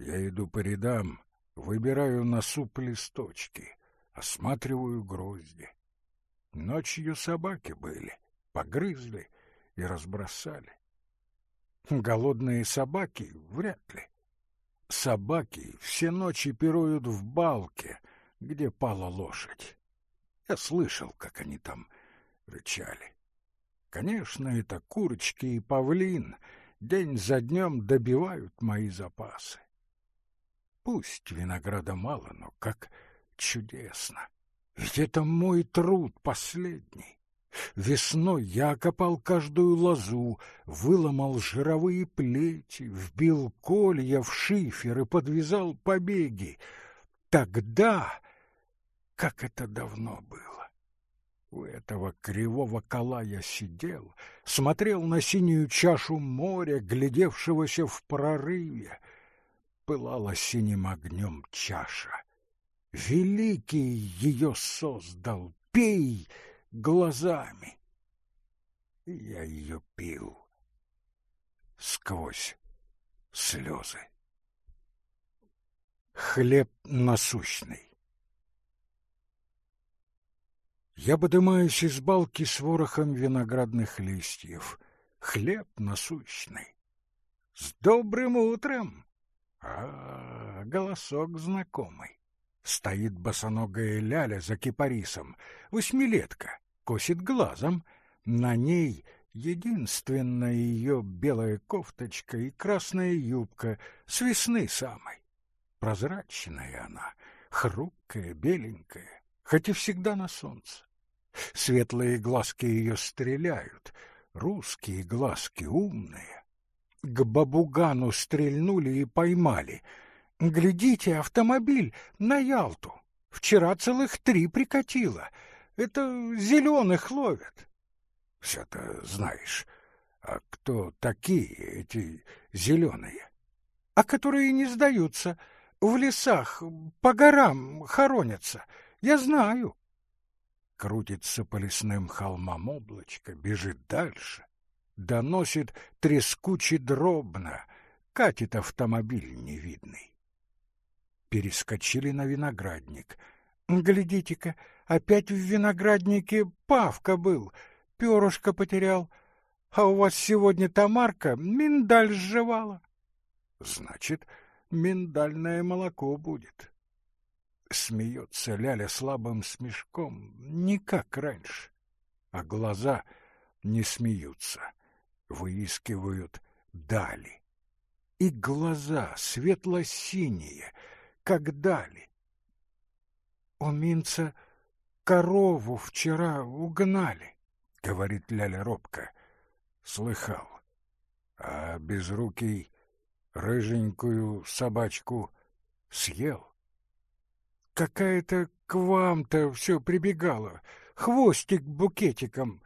Я иду по рядам, выбираю на суп листочки, осматриваю грозди. Ночью собаки были, погрызли и разбросали. Голодные собаки вряд ли. Собаки все ночи пируют в балке, где пала лошадь. Я слышал, как они там рычали. Конечно, это курочки и павлин день за днем добивают мои запасы. Пусть винограда мало, но как чудесно! Ведь это мой труд последний. Весной я окопал каждую лозу, выломал жировые плети, вбил колья в шифер и подвязал побеги. Тогда, как это давно было, у этого кривого кола я сидел, смотрел на синюю чашу моря, глядевшегося в прорыве. Пылала синим огнем чаша. Великий ее создал, пей — глазами. Я ее пил сквозь слезы. Хлеб насущный. Я подымаюсь из балки с ворохом виноградных листьев. Хлеб насущный. С добрым утром! А, голосок знакомый. Стоит босоногая ляля за кипарисом, восьмилетка, косит глазом. На ней единственная ее белая кофточка и красная юбка с весны самой. Прозрачная она, хрупкая, беленькая, хоть и всегда на солнце. Светлые глазки ее стреляют, русские глазки умные. К бабугану стрельнули и поймали — Глядите, автомобиль на Ялту. Вчера целых три прикатило. Это зеленых ловят. Все-то знаешь. А кто такие эти зеленые? А которые не сдаются, в лесах, по горам хоронятся. Я знаю. Крутится по лесным холмам облачко, бежит дальше. Доносит трескуче дробно, катит автомобиль невидный перескочили на виноградник. Глядите-ка, опять в винограднике Павка был, перышко потерял, а у вас сегодня Тамарка миндаль сживала. Значит, миндальное молоко будет. Смеется Ляля слабым смешком, не как раньше, а глаза не смеются, выискивают дали. И глаза светло-синие — как дали. У Минца корову вчера угнали, — говорит Ляля робко. Слыхал. А безрукий рыженькую собачку съел. Какая-то к вам-то все прибегала, хвостик букетиком.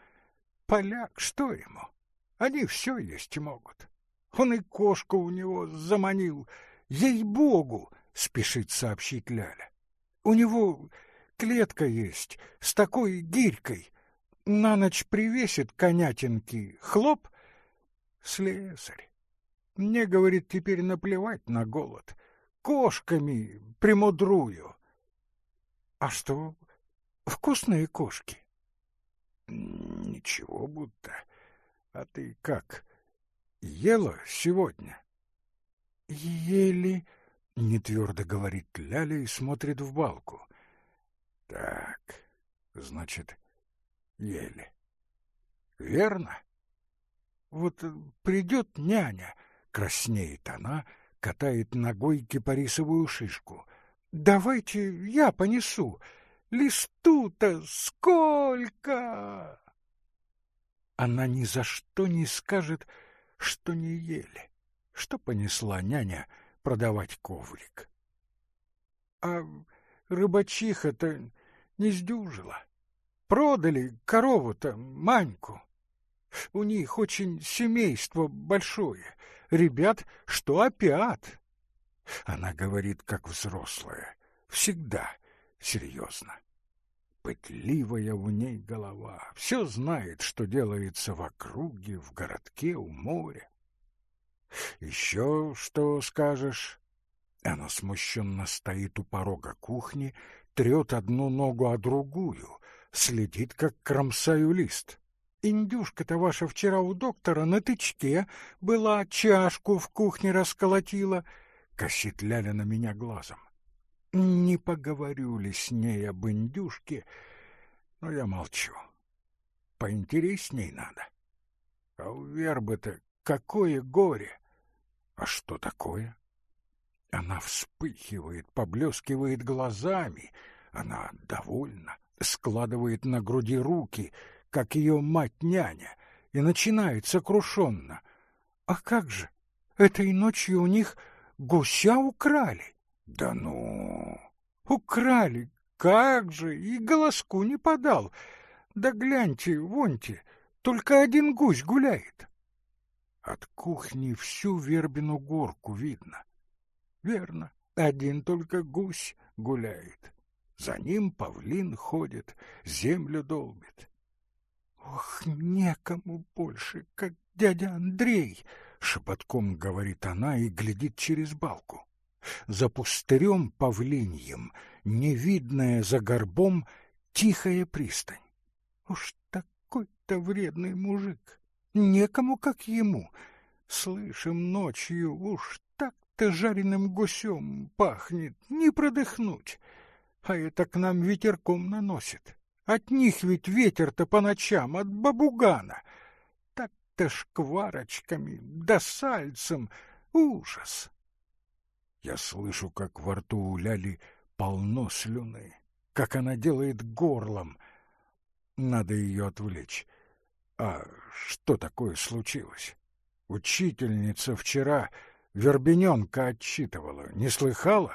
Поляк, что ему? Они все есть могут. Он и кошку у него заманил. Ей-богу, — спешит сообщить Ляля. «У него клетка есть с такой гирькой. На ночь привесит конятинки, хлоп, слесарь. Мне, говорит, теперь наплевать на голод. Кошками примудрую. А что, вкусные кошки? Ничего будто. А ты как, ела сегодня? Ели... — нетвердо говорит Ляля и смотрит в балку. «Так, значит, ели. Верно? Вот придет няня, краснеет она, катает ногой кипарисовую шишку. Давайте я понесу. Листу-то сколько!» Она ни за что не скажет, что не ели. Что понесла няня — продавать коврик. А рыбачиха-то не сдюжила. Продали корову-то, Маньку. У них очень семейство большое. Ребят, что опять? Она говорит, как взрослая, всегда серьезно. Пытливая у ней голова, все знает, что делается в округе, в городке, у моря. Еще что скажешь? Она смущенно стоит у порога кухни, трет одну ногу о другую, следит, как кромсаю лист. Индюшка-то ваша вчера у доктора на тычке была, чашку в кухне расколотила. Косит Ляля на меня глазом. Не поговорю ли с ней об индюшке, но я молчу. Поинтересней надо. А у вербы-то какое горе! А что такое? Она вспыхивает, поблескивает глазами. Она довольна, складывает на груди руки, как ее мать-няня, и начинает сокрушенно. А как же, этой ночью у них гуся украли? Да ну! Украли! Как же! И голоску не подал. Да гляньте, воньте, только один гусь гуляет. От кухни всю вербину горку видно. Верно, один только гусь гуляет. За ним павлин ходит, землю долбит. Ох, некому больше, как дядя Андрей, шепотком говорит она и глядит через балку. За пустырем павлиньем, невидная за горбом, тихая пристань. Уж такой-то вредный мужик, некому, как ему. Слышим ночью, уж так-то жареным гусем пахнет, не продыхнуть. А это к нам ветерком наносит. От них ведь ветер-то по ночам, от бабугана. Так-то шкварочками, да сальцем. Ужас! Я слышу, как во рту у Ляли полно слюны, как она делает горлом. Надо ее отвлечь. А что такое случилось? Учительница вчера Вербененка отчитывала. Не слыхала?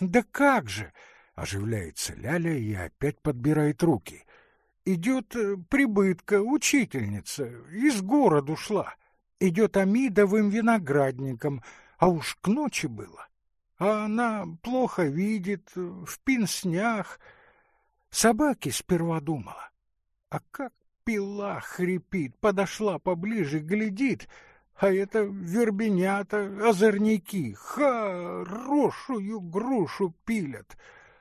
Да как же! Оживляется Ляля и опять подбирает руки. Идет э, прибытка, учительница, из города ушла. Идет Амидовым виноградником, а уж к ночи было. А она плохо видит, в пинснях. Собаки сперва думала. А как пила хрипит, подошла поближе, глядит, а это вербенята, озорники, хорошую грушу пилят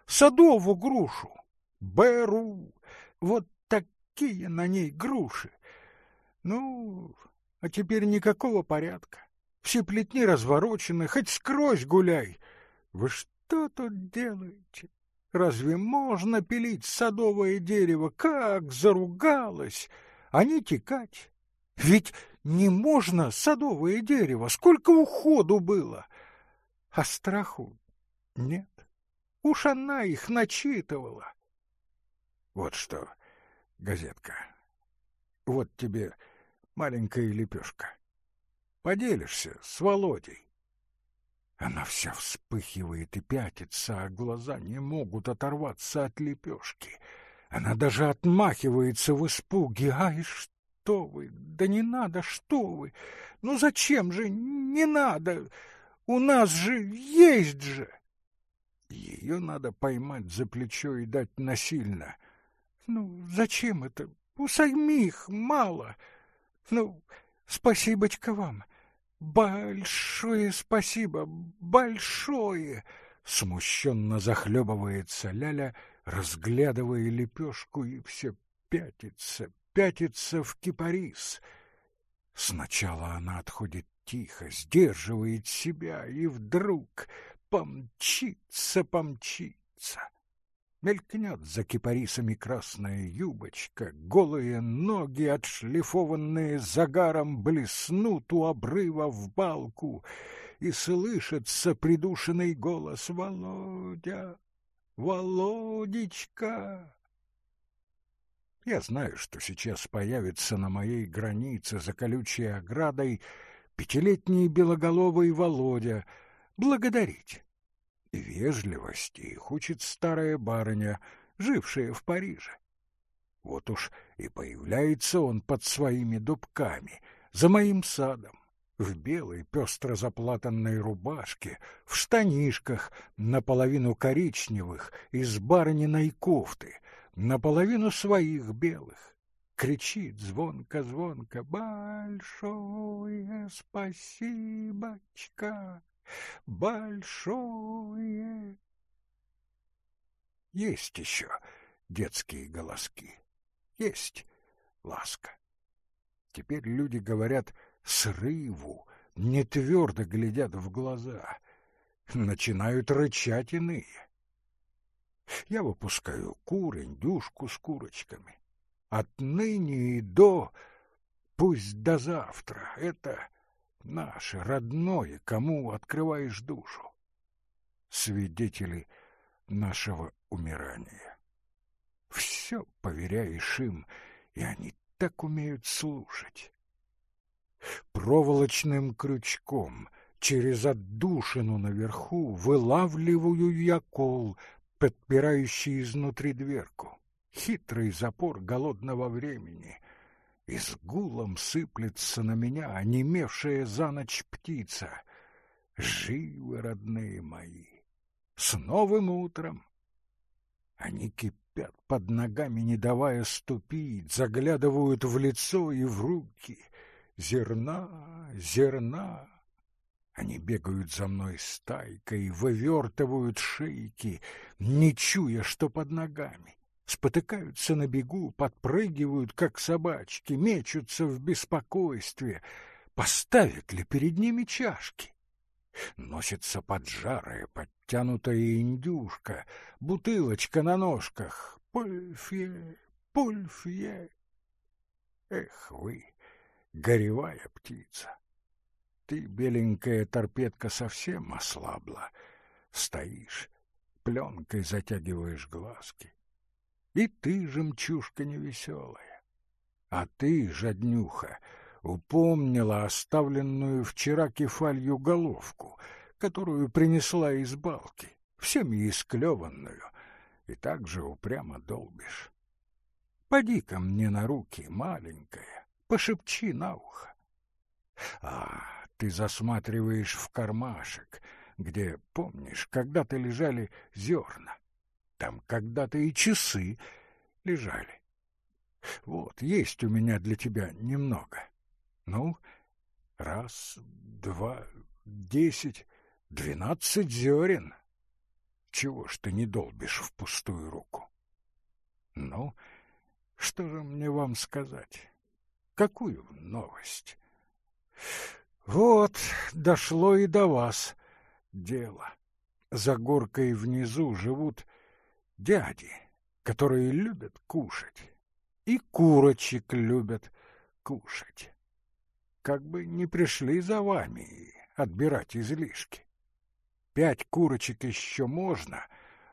садову грушу. Беру. Вот такие на ней груши. Ну, а теперь никакого порядка. Все плетни разворочены, хоть скрозь гуляй. Вы что тут делаете? Разве можно пилить садовое дерево? Как заругалась! А не текать. Ведь не можно садовое дерево, сколько уходу было. А страху нет. Уж она их начитывала. Вот что, газетка, вот тебе маленькая лепешка. Поделишься с Володей. Она вся вспыхивает и пятится, а глаза не могут оторваться от лепешки. Она даже отмахивается в испуге. Ай, что вы! Да не надо, что вы! Ну зачем же? Не надо! У нас же есть же! Ее надо поймать за плечо и дать насильно. Ну, зачем это? У самих мало. Ну, спасибочка вам. Большое спасибо, большое. Смущенно захлебывается Ляля, разглядывая лепешку, и все пятится, пятится в кипарис. Сначала она отходит тихо, сдерживает себя, и вдруг помчится, помчится. Мелькнет за кипарисами красная юбочка, голые ноги, отшлифованные загаром, блеснут у обрыва в балку, и слышится придушенный голос «Володя! Володечка!» Я знаю, что сейчас появится на моей границе за колючей оградой пятилетний белоголовый Володя — благодарить. Вежливости их учит старая барыня, жившая в Париже. Вот уж и появляется он под своими дубками, за моим садом, в белой пестро заплатанной рубашке, в штанишках, наполовину коричневых, из барыниной кофты, наполовину своих белых. Кричит звонко-звонко «Большое спасибочка!» Большое. Есть еще детские голоски. Есть ласка. Теперь люди говорят «срыву», не твердо глядят в глаза. Начинают рычать иные. Я выпускаю кур, индюшку с курочками. Отныне и до, пусть до завтра, это наше, родное, кому открываешь душу. Свидетели нашего умирания. Все поверяешь им, и они так умеют слушать. Проволочным крючком через отдушину наверху вылавливаю я кол, подпирающий изнутри дверку. Хитрый запор голодного времени. И с гулом сыплется на меня онемевшая за ночь птица. Живы, родные мои! С новым утром! Они кипят под ногами, не давая ступить, заглядывают в лицо и в руки. Зерна, зерна! Они бегают за мной стайкой, вывертывают шейки, не чуя, что под ногами. Спотыкаются на бегу, подпрыгивают, как собачки, мечутся в беспокойстве. Поставят ли перед ними чашки? Носится поджарая, подтянутая индюшка, бутылочка на ножках. Пульфье, пульфье. Эх вы, горевая птица! Ты, беленькая торпедка, совсем ослабла. Стоишь, пленкой затягиваешь глазки. И ты, жемчужка невеселая. А ты, жаднюха, упомнила оставленную вчера кефалью головку, которую принесла из балки, всеми исклеванную, и так же упрямо долбишь. поди ко мне на руки, маленькая, пошепчи на ухо. А, ты засматриваешь в кармашек, где, помнишь, когда-то лежали зерна. Там когда-то и часы лежали. Вот, есть у меня для тебя немного. Ну, раз, два, десять, двенадцать зерен. Чего ж ты не долбишь в пустую руку? Ну, что же мне вам сказать? Какую новость? Вот, дошло и до вас дело. За горкой внизу живут дяди, которые любят кушать. И курочек любят кушать. Как бы не пришли за вами отбирать излишки. Пять курочек еще можно,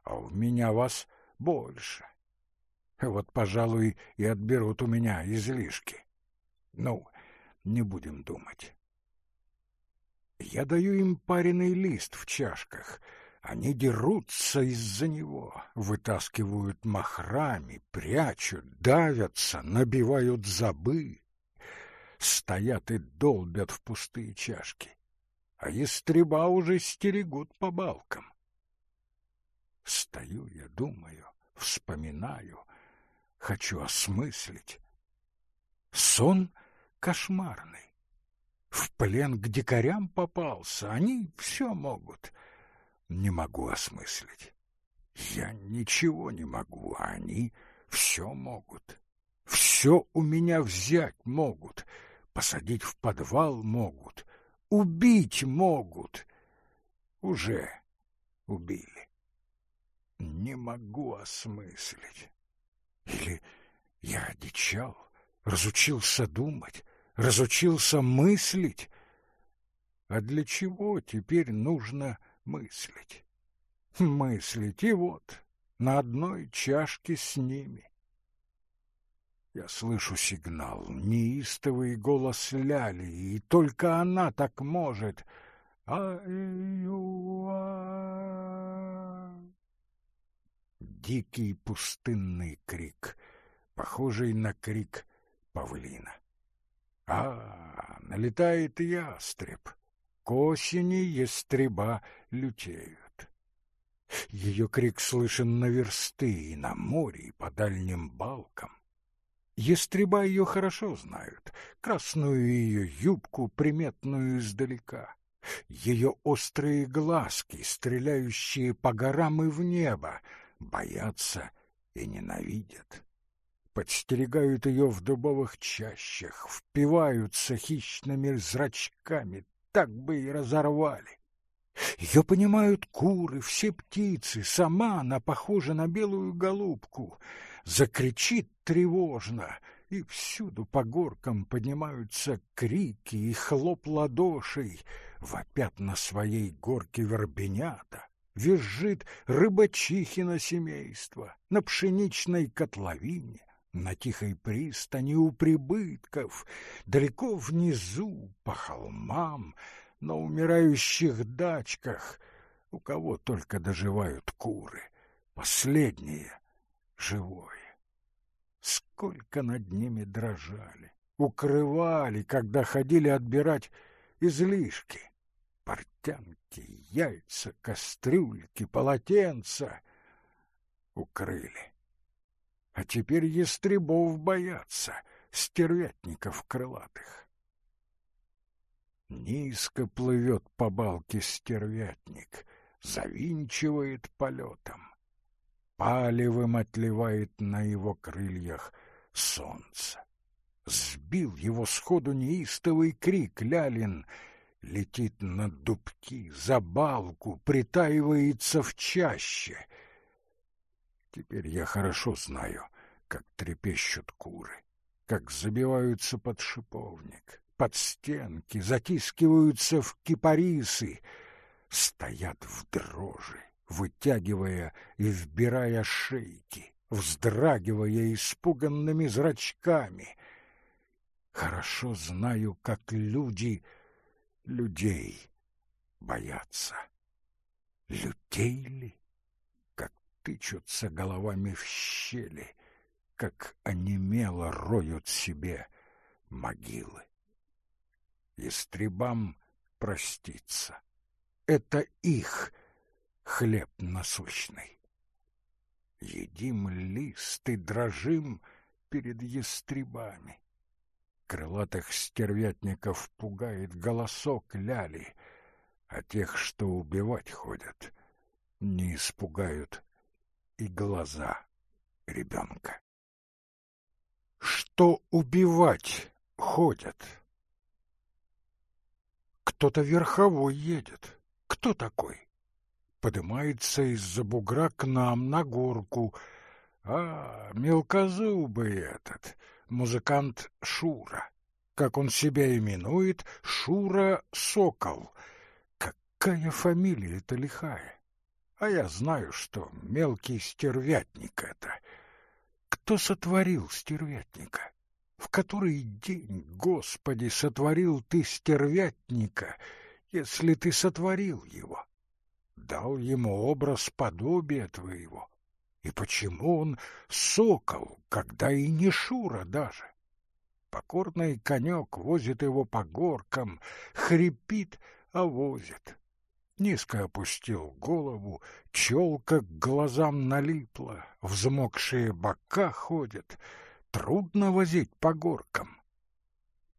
а у меня вас больше. Вот, пожалуй, и отберут у меня излишки. Ну, не будем думать. Я даю им пареный лист в чашках. Они дерутся из-за него, вытаскивают махрами, прячут, давятся, набивают забы. Стоят и долбят в пустые чашки, а ястреба уже стерегут по балкам. Стою я, думаю, вспоминаю, хочу осмыслить. Сон кошмарный. В плен к дикарям попался, они все могут. Не могу осмыслить. Я ничего не могу, а они все могут. Все у меня взять могут, посадить в подвал могут, убить могут. Уже убили. Не могу осмыслить. Или я одичал, разучился думать, разучился мыслить. А для чего теперь нужно мыслить? Мыслить, и вот, на одной чашке с ними. Я слышу сигнал, неистовый голос Ляли, и только она так может. А-ю-а! Дикий пустынный крик, похожий на крик павлина. А, налетает ястреб. К осени ястреба лютеют. Ее крик слышен на версты и на море, и по дальним балкам. Ястреба ее хорошо знают, красную ее юбку, приметную издалека. Ее острые глазки, стреляющие по горам и в небо, боятся и ненавидят. Подстерегают ее в дубовых чащах, впиваются хищными зрачками, так бы и разорвали. Ее понимают куры, все птицы, сама она похожа на белую голубку. Закричит тревожно, и всюду по горкам поднимаются крики и хлоп ладошей, вопят на своей горке вербенята, визжит рыбачихино семейство на пшеничной котловине, на тихой пристани у прибытков, далеко внизу, по холмам, на умирающих дачках, у кого только доживают куры, последние живое. Сколько над ними дрожали, укрывали, когда ходили отбирать излишки. Портянки, яйца, кастрюльки, полотенца укрыли. А теперь ястребов боятся, стервятников крылатых. Низко плывет по балке стервятник, завинчивает полетом. Палевым отливает на его крыльях солнце. Сбил его сходу неистовый крик Лялин. Летит на дубки, за балку, притаивается в чаще. Теперь я хорошо знаю, как трепещут куры, как забиваются под шиповник, под стенки, затискиваются в кипарисы, стоят в дрожи, вытягивая и вбирая шейки, вздрагивая испуганными зрачками. Хорошо знаю, как люди людей боятся. Людей ли? Как тычутся головами в щели, как онемело роют себе могилы. Истребам проститься. Это их хлеб насущный. Едим лист и дрожим перед ястребами. Крылатых стервятников пугает голосок ляли, а тех, что убивать ходят, не испугают и глаза ребенка. Что убивать ходят? Кто-то верховой едет. Кто такой? Подымается из-за бугра к нам на горку. А, мелкозубый этот, музыкант Шура. Как он себя именует, Шура Сокол. Какая фамилия-то лихая. А я знаю, что мелкий стервятник это. Кто сотворил стервятника? В который день, Господи, сотворил ты стервятника, если ты сотворил его? Дал ему образ подобия твоего. И почему он сокол, когда и не Шура даже? Покорный конек возит его по горкам, хрипит, а возит. Низко опустил голову, челка к глазам налипла, взмокшие бока ходят — трудно возить по горкам.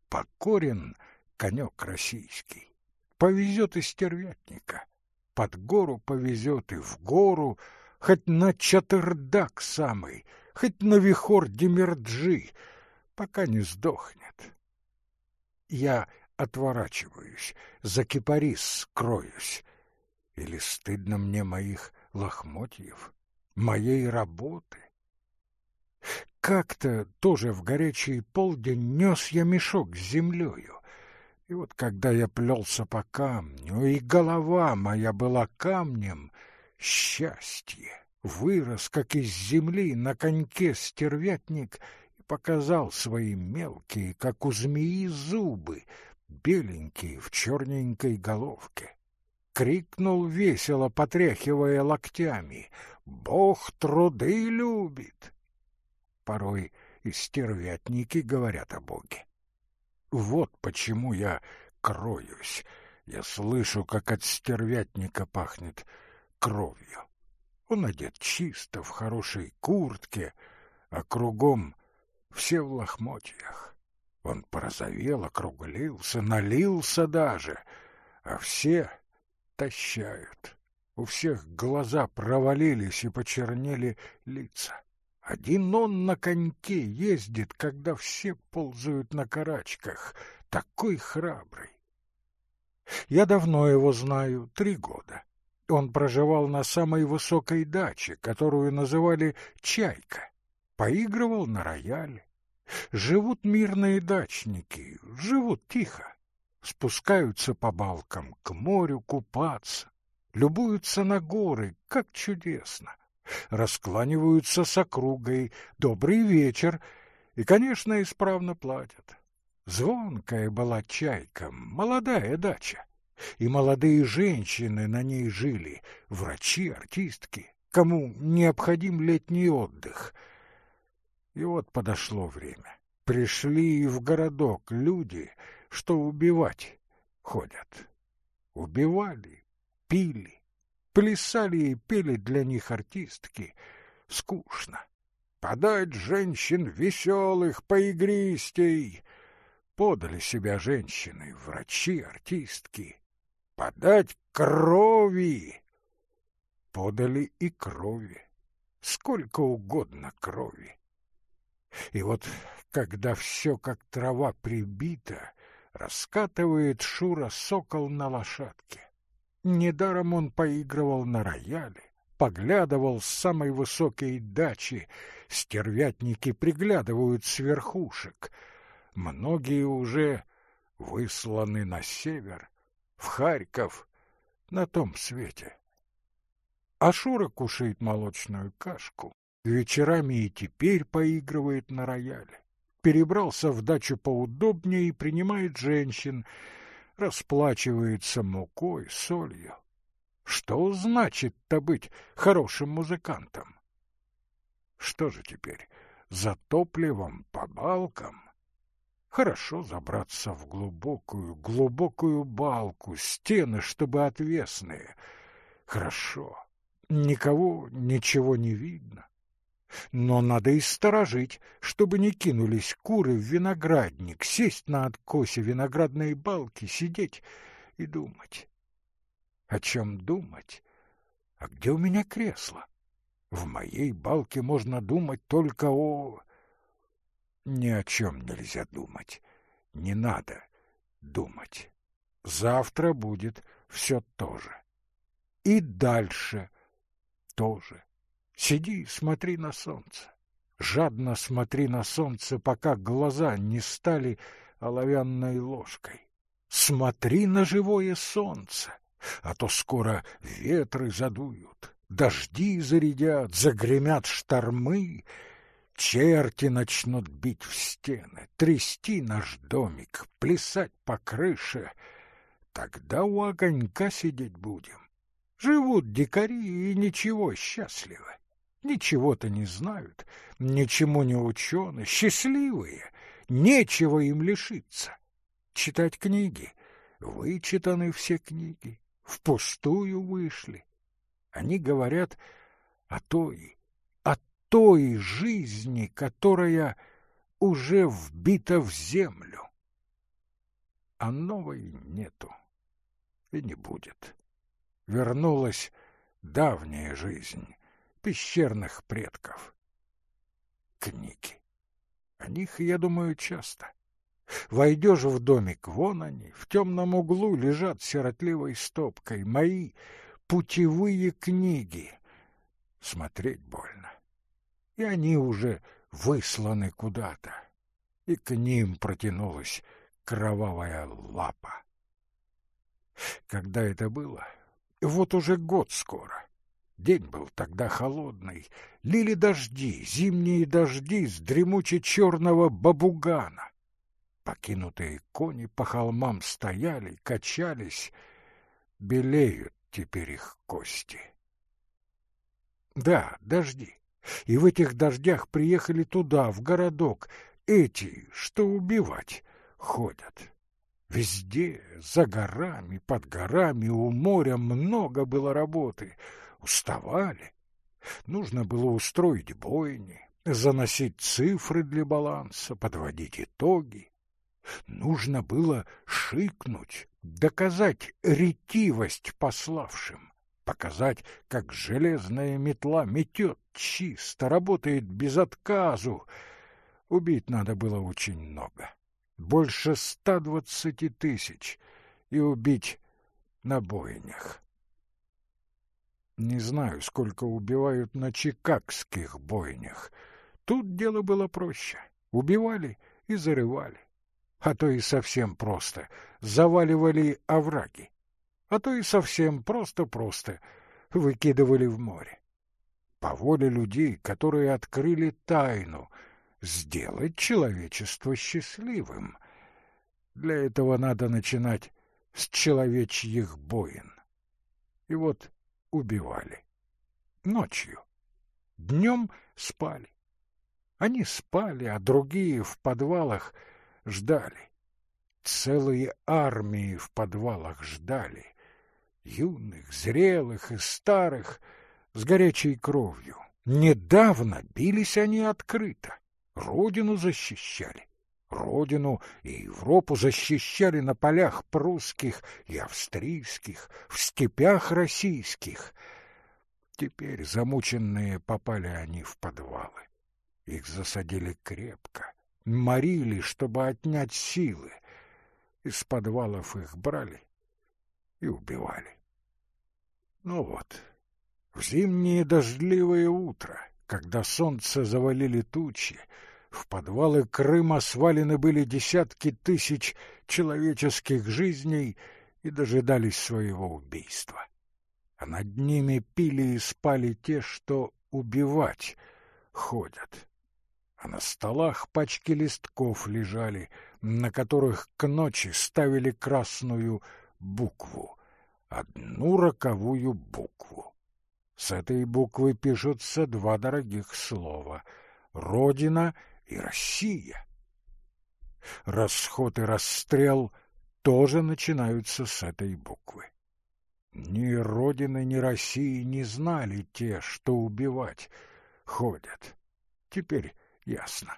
Покорен конек российский, повезет и стервятника, под гору повезет и в гору, хоть на чатырдак самый, хоть на вихор Демерджи, пока не сдохнет. Я отворачиваюсь, за кипарис скроюсь. Или стыдно мне моих лохмотьев, моей работы? Как-то тоже в горячий полдень нес я мешок с землею. И вот когда я плелся по камню, и голова моя была камнем, счастье вырос, как из земли, на коньке стервятник и показал свои мелкие, как у змеи, зубы, беленькие в черненькой головке. Крикнул весело, потряхивая локтями, «Бог труды любит!» Порой и стервятники говорят о Боге. Вот почему я кроюсь. Я слышу, как от стервятника пахнет кровью. Он одет чисто, в хорошей куртке, а кругом все в лохмотьях. Он порозовел, округлился, налился даже, а все тащают. У всех глаза провалились и почернели лица. Один он на коньке ездит, когда все ползают на карачках. Такой храбрый. Я давно его знаю, три года. Он проживал на самой высокой даче, которую называли «Чайка». Поигрывал на рояле. Живут мирные дачники, живут тихо. Спускаются по балкам к морю купаться, любуются на горы, как чудесно. Раскланиваются с округой «Добрый вечер» и, конечно, исправно платят. Звонкая была чайка, молодая дача. И молодые женщины на ней жили, врачи, артистки, кому необходим летний отдых. И вот подошло время. Пришли в городок люди, что убивать ходят. Убивали, пили, плясали и пели для них артистки. Скучно. Подать женщин веселых, поигристей. Подали себя женщины, врачи, артистки подать крови. Подали и крови, сколько угодно крови. И вот, когда все как трава прибита, раскатывает Шура сокол на лошадке. Недаром он поигрывал на рояле, поглядывал с самой высокой дачи, стервятники приглядывают с верхушек. Многие уже высланы на север, в Харьков, на том свете. А Шура кушает молочную кашку, вечерами и теперь поигрывает на рояле. Перебрался в дачу поудобнее и принимает женщин, расплачивается мукой, солью. Что значит-то быть хорошим музыкантом? Что же теперь, за топливом по балкам? Хорошо забраться в глубокую, глубокую балку, стены, чтобы отвесные. Хорошо. Никого, ничего не видно. Но надо и сторожить, чтобы не кинулись куры в виноградник, сесть на откосе виноградной балки, сидеть и думать. О чем думать? А где у меня кресло? В моей балке можно думать только о... Ни о чем нельзя думать. Не надо думать. Завтра будет все то же. И дальше тоже. Сиди смотри на солнце. Жадно смотри на солнце, пока глаза не стали оловянной ложкой. Смотри на живое солнце, а то скоро ветры задуют, дожди зарядят, загремят штормы, Черти начнут бить в стены, трясти наш домик, плясать по крыше. Тогда у огонька сидеть будем. Живут дикари и ничего счастливы. Ничего-то не знают, ничему не учены, счастливые, нечего им лишиться. Читать книги, вычитаны все книги, впустую вышли. Они говорят о той, той жизни, которая уже вбита в землю. А новой нету и не будет. Вернулась давняя жизнь пещерных предков. Книги. О них я думаю часто. Войдешь в домик, вон они, в темном углу лежат сиротливой стопкой мои путевые книги. Смотреть больно и они уже высланы куда-то, и к ним протянулась кровавая лапа. Когда это было? Вот уже год скоро. День был тогда холодный, лили дожди, зимние дожди с дремуче-черного бабугана. Покинутые кони по холмам стояли, качались, белеют теперь их кости. Да, дожди. И в этих дождях приехали туда, в городок, эти, что убивать, ходят. Везде, за горами, под горами, у моря много было работы. Уставали. Нужно было устроить бойни, заносить цифры для баланса, подводить итоги. Нужно было шикнуть, доказать ретивость пославшим, показать, как железная метла метет чисто, работает без отказу. Убить надо было очень много, больше ста двадцати тысяч, и убить на бойнях. Не знаю, сколько убивают на чикагских бойнях. Тут дело было проще. Убивали и зарывали. А то и совсем просто. Заваливали овраги. А то и совсем просто-просто выкидывали в море. По воле людей, которые открыли тайну, сделать человечество счастливым. Для этого надо начинать с человечьих боин. И вот убивали. Ночью. Днем спали. Они спали, а другие в подвалах ждали. Целые армии в подвалах ждали. Юных, зрелых и старых, с горячей кровью. Недавно бились они открыто. Родину защищали. Родину и Европу защищали на полях прусских и австрийских, в степях российских. Теперь замученные попали они в подвалы. Их засадили крепко, морили, чтобы отнять силы. Из подвалов их брали и убивали. Ну вот, в зимнее дождливое утро, когда солнце завалили тучи, в подвалы Крыма свалены были десятки тысяч человеческих жизней и дожидались своего убийства. А над ними пили и спали те, что убивать ходят. А на столах пачки листков лежали, на которых к ночи ставили красную букву, одну роковую букву. С этой буквы пишутся два дорогих слова — «Родина» и Россия. Расход и расстрел тоже начинаются с этой буквы. Ни Родины, ни России не знали те, что убивать ходят. Теперь ясно.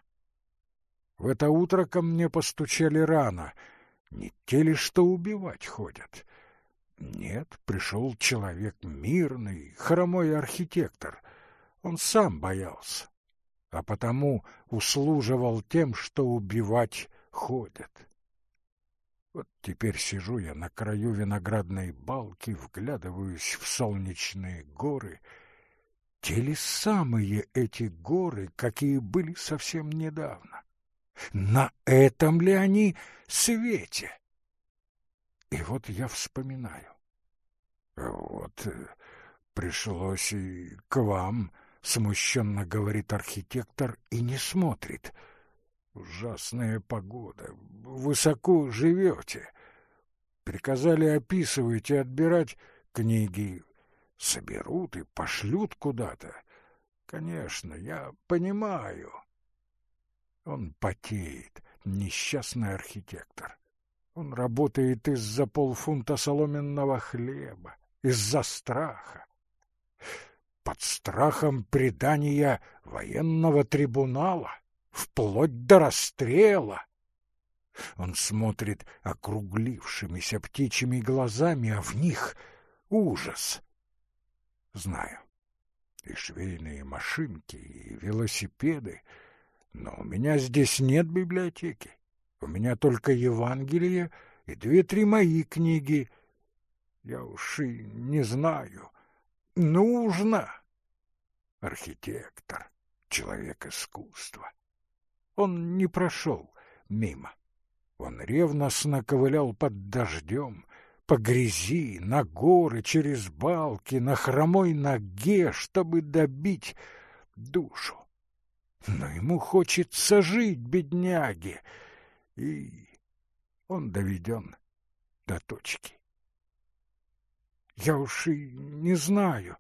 В это утро ко мне постучали рано. Не те ли, что убивать ходят? Нет, пришел человек мирный, хромой архитектор. Он сам боялся а потому услуживал тем, что убивать ходят. Вот теперь сижу я на краю виноградной балки, вглядываюсь в солнечные горы. Те ли самые эти горы, какие были совсем недавно? На этом ли они свете? И вот я вспоминаю. Вот э, пришлось и к вам смущенно говорит архитектор и не смотрит. Ужасная погода. Высоко живете. Приказали описывать и отбирать книги. Соберут и пошлют куда-то. Конечно, я понимаю. Он потеет, несчастный архитектор. Он работает из-за полфунта соломенного хлеба, из-за страха под страхом предания военного трибунала, вплоть до расстрела. Он смотрит округлившимися птичьими глазами, а в них ужас. Знаю, и швейные машинки, и велосипеды, но у меня здесь нет библиотеки. У меня только Евангелие и две-три мои книги. Я уж и не знаю, нужно. Архитектор, человек искусства. Он не прошел мимо. Он ревностно ковылял под дождем, по грязи, на горы, через балки, на хромой ноге, чтобы добить душу. Но ему хочется жить, бедняге, и он доведен до точки. Я уж и не знаю.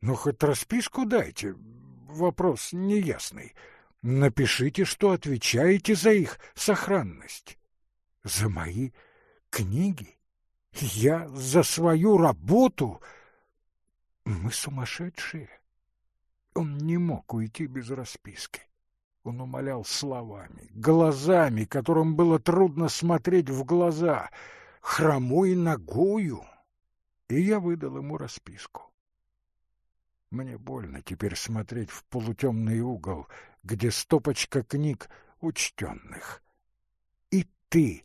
Но хоть расписку дайте. Вопрос неясный. Напишите, что отвечаете за их сохранность. За мои книги? Я за свою работу? Мы сумасшедшие. Он не мог уйти без расписки. Он умолял словами, глазами, которым было трудно смотреть в глаза, хромой ногою. И я выдал ему расписку. Мне больно теперь смотреть в полутемный угол, где стопочка книг учтенных. И ты,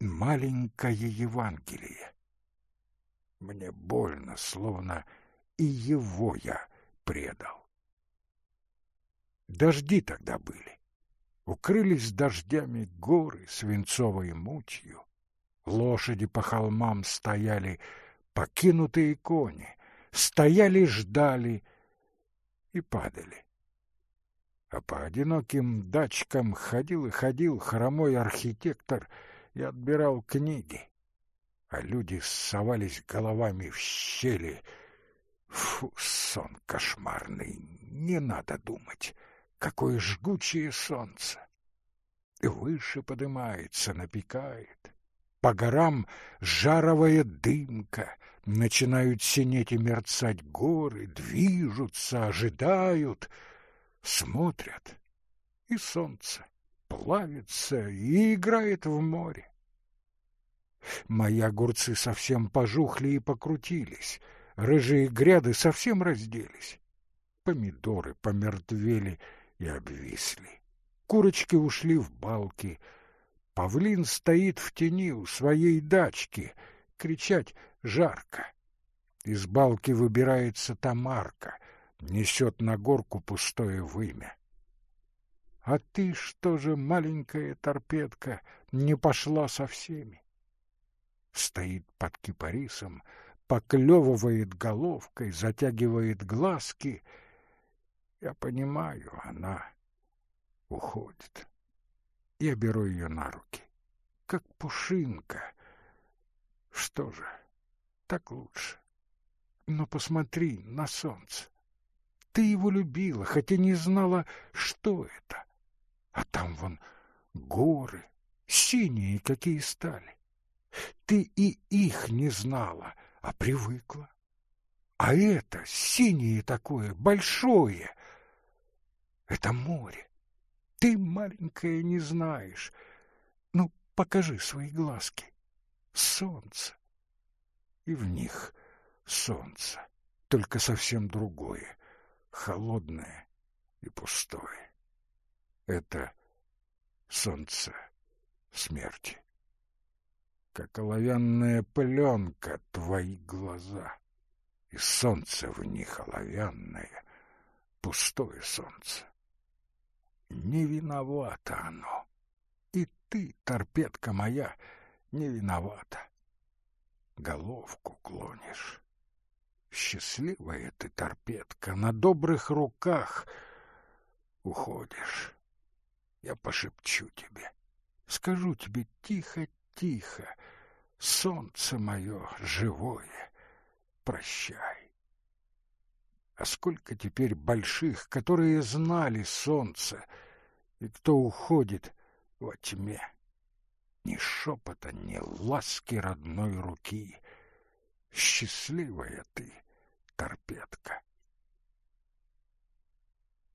маленькое Евангелие. Мне больно, словно и его я предал. Дожди тогда были. Укрылись дождями горы свинцовой мутью. Лошади по холмам стояли, покинутые кони, стояли, ждали и падали. А по одиноким дачкам ходил и ходил хромой архитектор и отбирал книги. А люди совались головами в щели. Фу, сон кошмарный, не надо думать. Какое жгучее солнце! И выше поднимается, напекает. По горам жаровая дымка, начинают синеть и мерцать горы, движутся, ожидают, смотрят, и солнце плавится и играет в море. Мои огурцы совсем пожухли и покрутились, рыжие гряды совсем разделись. Помидоры помертвели и обвисли. Курочки ушли в балки. Павлин стоит в тени у своей дачки. Кричать жарко. Из балки выбирается Тамарка, несет на горку пустое вымя. А ты что же, маленькая торпедка, не пошла со всеми? Стоит под кипарисом, поклевывает головкой, затягивает глазки — я понимаю, она уходит. Я беру ее на руки, как пушинка. Что же, так лучше. Но посмотри на солнце. Ты его любила, хотя не знала, что это. А там вон горы, синие какие стали. Ты и их не знала, а привыкла. А это синее такое, большое, это море. Ты, маленькая, не знаешь. Ну, покажи свои глазки. Солнце. И в них солнце, только совсем другое, холодное и пустое. Это солнце смерти. Как оловянная пленка твои глаза, и солнце в них оловянное, пустое солнце. Не виновато оно. И ты, торпедка моя, не виновата. Головку клонишь. Счастливая ты, торпедка, на добрых руках уходишь. Я пошепчу тебе, скажу тебе тихо-тихо, солнце мое живое, прощай. А сколько теперь больших, которые знали солнце, и кто уходит во тьме. Ни шепота, ни ласки родной руки. Счастливая ты, торпедка.